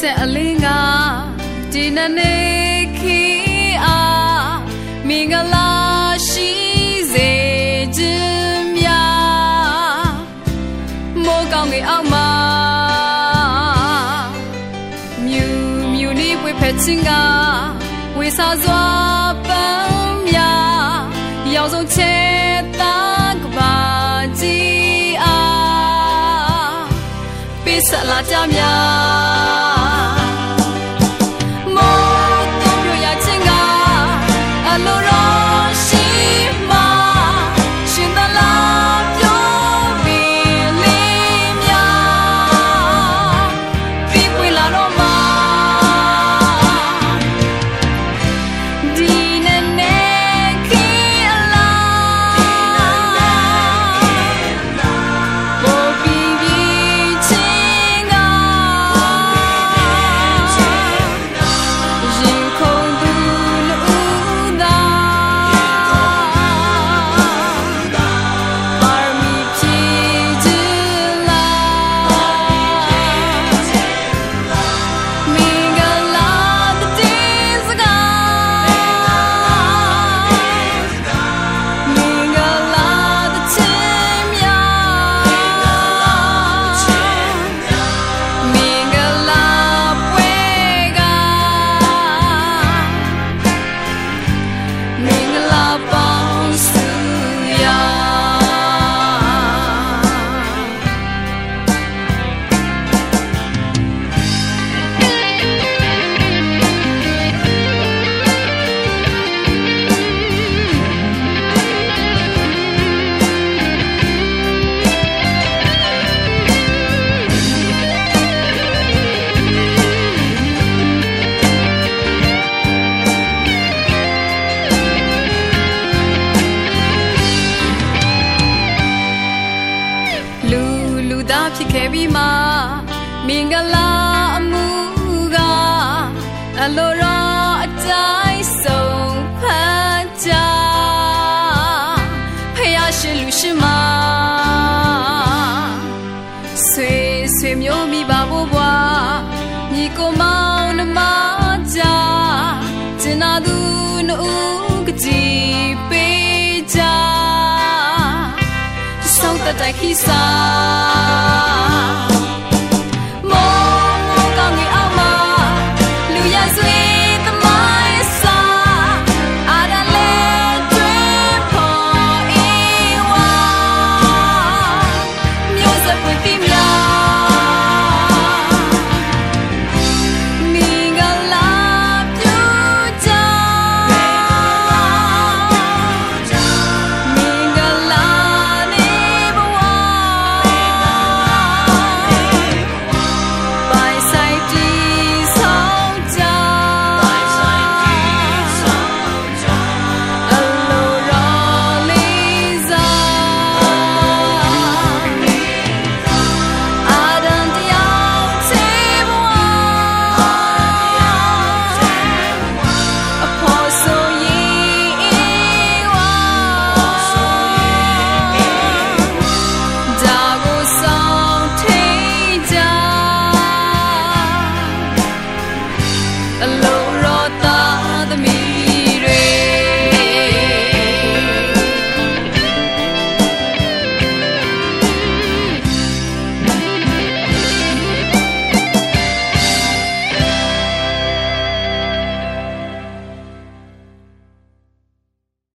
ဆက်အလင်းကဒီနနေခီအားမင်္ဂလာရှိစေခြင်းများမိုးကောင်းငယ်အောက်မှာမြူမြူနေပွေဖက်ချင်းကဝေစာစွာပန်းများရောက်ဆုံးချဲတာကပါကြီးအားပေးဆက်လာကြများ ပြီးမှမင်္ဂလာအမှုကအလိုတော်အတိုင်းဆုံးဖတ်ကြဖယားရှင်လူရှင်မဆွေဆွေမျိုးမိပါဖို့ဘွားညီကိုမောင်နှမကြကျင်နာသူနှုတ်ကကြည်ပေးကြစောင့်တတိုက်ခိစား